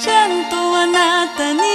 ちゃんとあなたに